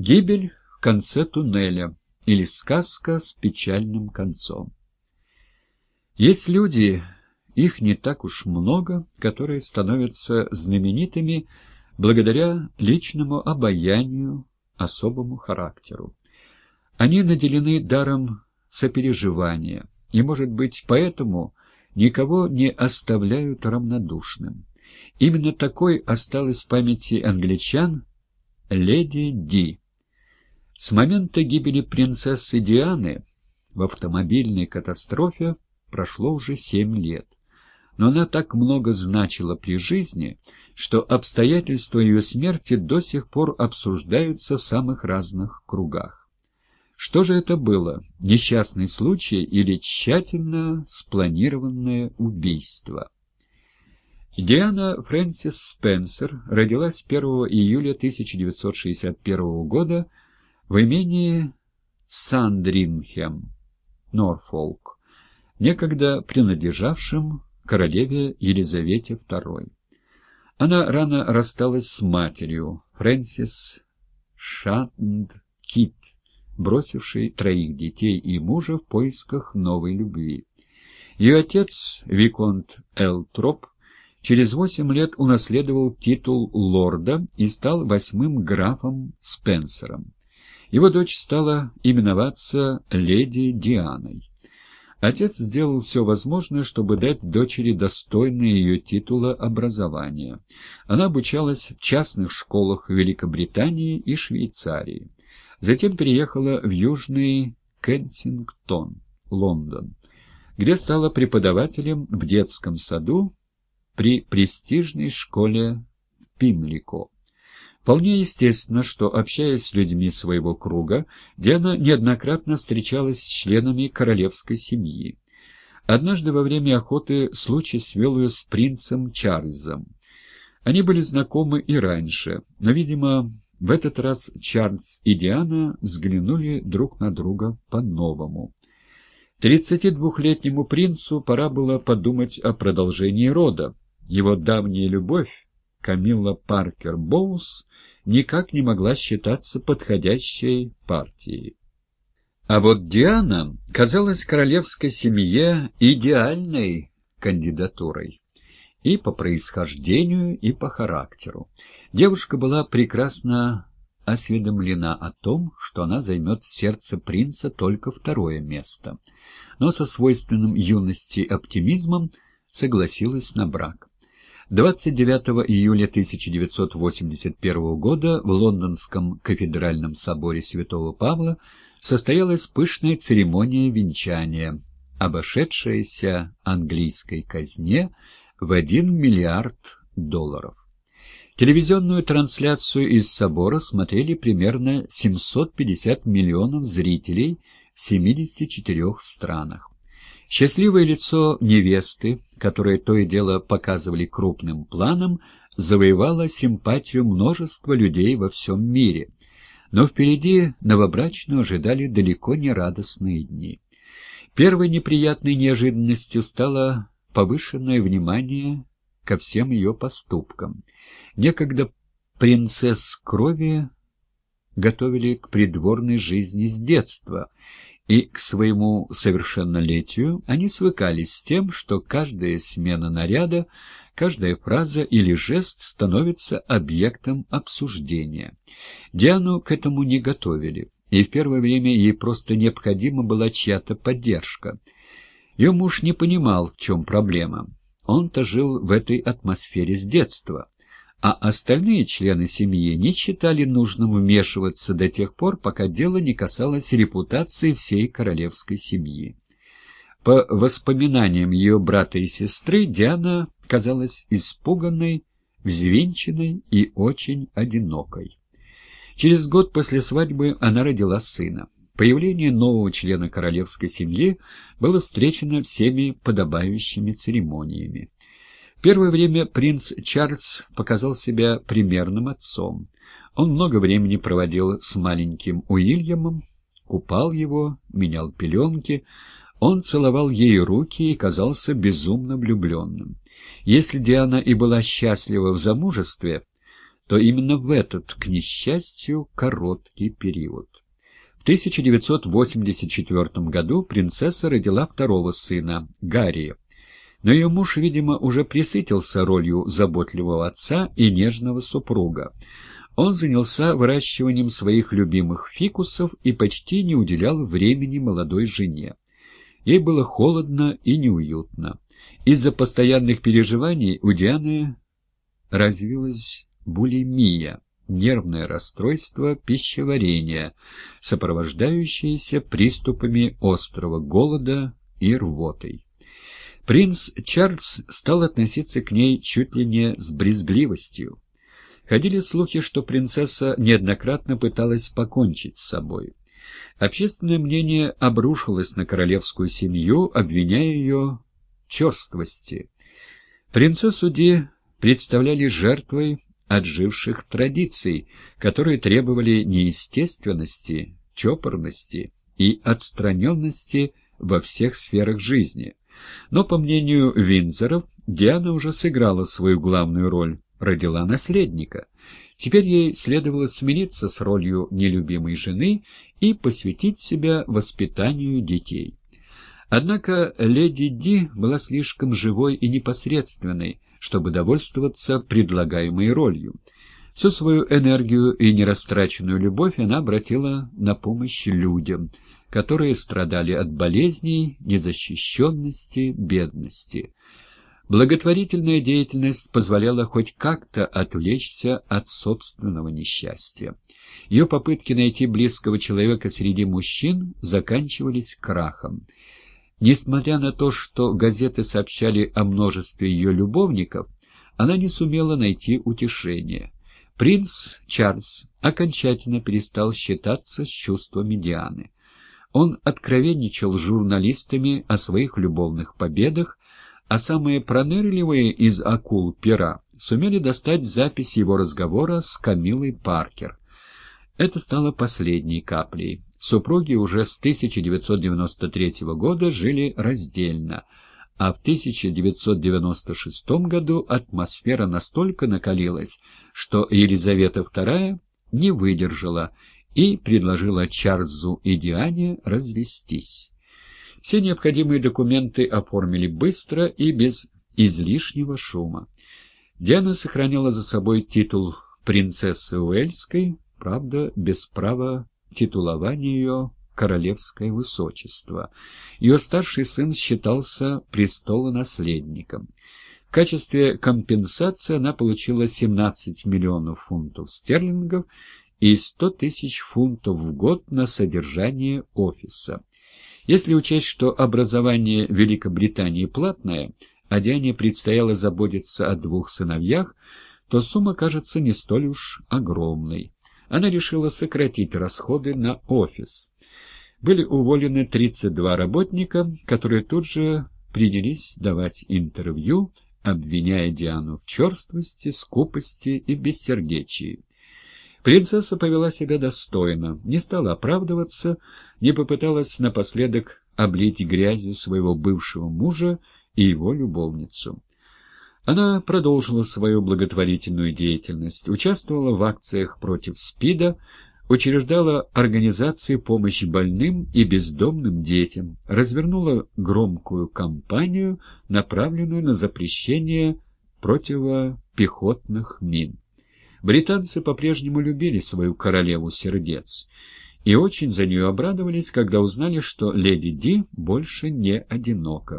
Гибель в конце туннеля или сказка с печальным концом. Есть люди, их не так уж много, которые становятся знаменитыми благодаря личному обаянию, особому характеру. Они наделены даром сопереживания, и, может быть, поэтому никого не оставляют равнодушным. Именно такой осталась в памяти англичан леди Ди. С момента гибели принцессы Дианы в автомобильной катастрофе прошло уже семь лет. Но она так много значила при жизни, что обстоятельства ее смерти до сих пор обсуждаются в самых разных кругах. Что же это было, несчастный случай или тщательно спланированное убийство? Диана Фрэнсис Спенсер родилась 1 июля 1961 года в имении Сандринхем, Норфолк, некогда принадлежавшим королеве Елизавете II. Она рано рассталась с матерью, Фрэнсис Шатнд-Кит, бросившей троих детей и мужа в поисках новой любви. Ее отец, Виконт Элтроп, через восемь лет унаследовал титул лорда и стал восьмым графом Спенсером. Его дочь стала именоваться леди Дианой. Отец сделал все возможное, чтобы дать дочери достойное ее титула образования. Она обучалась в частных школах Великобритании и Швейцарии. Затем переехала в Южный Кенсингтон, Лондон, где стала преподавателем в детском саду при престижной школе в Пимлико. Вполне естественно, что, общаясь с людьми своего круга, Диана неоднократно встречалась с членами королевской семьи. Однажды во время охоты случай свел ее с принцем Чарльзом. Они были знакомы и раньше, но, видимо, в этот раз Чарльз и Диана взглянули друг на друга по-новому. Тридцати двухлетнему принцу пора было подумать о продолжении рода. Его давняя любовь, Камилла Паркер Боус, никак не могла считаться подходящей партией. А вот Диана казалась королевской семье идеальной кандидатурой. И по происхождению, и по характеру. Девушка была прекрасно осведомлена о том, что она займет в сердце принца только второе место, но со свойственным юности оптимизмом согласилась на брак. 29 июля 1981 года в Лондонском кафедральном соборе Святого Павла состоялась пышная церемония венчания, обошедшаяся английской казне в 1 миллиард долларов. Телевизионную трансляцию из собора смотрели примерно 750 миллионов зрителей в 74 странах. Счастливое лицо невесты, которое то и дело показывали крупным планом, завоевало симпатию множества людей во всем мире. Но впереди новобрачную ожидали далеко не радостные дни. Первой неприятной неожиданностью стало повышенное внимание ко всем ее поступкам. Некогда принцесс крови готовили к придворной жизни с детства, и к своему совершеннолетию они свыкались с тем, что каждая смена наряда, каждая фраза или жест становится объектом обсуждения. Диану к этому не готовили, и в первое время ей просто необходима была чья-то поддержка. Ее муж не понимал, в чем проблема. Он-то жил в этой атмосфере с детства а остальные члены семьи не считали нужным вмешиваться до тех пор, пока дело не касалось репутации всей королевской семьи. По воспоминаниям ее брата и сестры, Диана казалась испуганной, взвинченной и очень одинокой. Через год после свадьбы она родила сына. Появление нового члена королевской семьи было встречено всеми подобающими церемониями. Первое время принц Чарльз показал себя примерным отцом. Он много времени проводил с маленьким Уильямом, купал его, менял пеленки, он целовал ей руки и казался безумно влюбленным. Если Диана и была счастлива в замужестве, то именно в этот, к несчастью, короткий период. В 1984 году принцесса родила второго сына, Гарри, но ее муж, видимо, уже присытился ролью заботливого отца и нежного супруга. Он занялся выращиванием своих любимых фикусов и почти не уделял времени молодой жене. Ей было холодно и неуютно. Из-за постоянных переживаний у Дианы развилась булимия, нервное расстройство пищеварения, сопровождающееся приступами острого голода и рвотой. Принц Чарльз стал относиться к ней чуть ли не с брезгливостью. Ходили слухи, что принцесса неоднократно пыталась покончить с собой. Общественное мнение обрушилось на королевскую семью, обвиняя ее в черствости. Принцессу Ди представляли жертвой отживших традиций, которые требовали неестественности, чопорности и отстраненности во всех сферах жизни. Но, по мнению Винзоров, Диана уже сыграла свою главную роль, родила наследника. Теперь ей следовало смириться с ролью нелюбимой жены и посвятить себя воспитанию детей. Однако леди Ди была слишком живой и непосредственной, чтобы довольствоваться предлагаемой ролью. Всю свою энергию и нерастраченную любовь она обратила на помощь людям, которые страдали от болезней, незащищенности, бедности. Благотворительная деятельность позволяла хоть как-то отвлечься от собственного несчастья. Ее попытки найти близкого человека среди мужчин заканчивались крахом. Несмотря на то, что газеты сообщали о множестве ее любовников, она не сумела найти утешения. Принц Чарльз окончательно перестал считаться с чувствами Дианы. Он откровенничал с журналистами о своих любовных победах, а самые пронырливые из акул пера сумели достать запись его разговора с Камилой Паркер. Это стало последней каплей. Супруги уже с 1993 года жили раздельно, а в 1996 году атмосфера настолько накалилась, что Елизавета II не выдержала и предложила Чарльзу и Диане развестись. Все необходимые документы оформили быстро и без излишнего шума. Диана сохранила за собой титул принцессы Уэльской, правда, без права титулования ее королевское высочество. Ее старший сын считался престолонаследником. В качестве компенсации она получила 17 миллионов фунтов стерлингов и 100 тысяч фунтов в год на содержание офиса. Если учесть, что образование Великобритании платное, а Диане предстояло заботиться о двух сыновьях, то сумма кажется не столь уж огромной. Она решила сократить расходы на офис. Были уволены 32 работника, которые тут же принялись давать интервью, обвиняя Диану в черствости, скупости и бессердечии. Принцесса повела себя достойно, не стала оправдываться, не попыталась напоследок облить грязью своего бывшего мужа и его любовницу. Она продолжила свою благотворительную деятельность, участвовала в акциях против СПИДа, учреждала организации помощи больным и бездомным детям, развернула громкую кампанию, направленную на запрещение противопехотных мин. Британцы по-прежнему любили свою королеву сердец и очень за нее обрадовались, когда узнали, что леди Ди больше не одинока.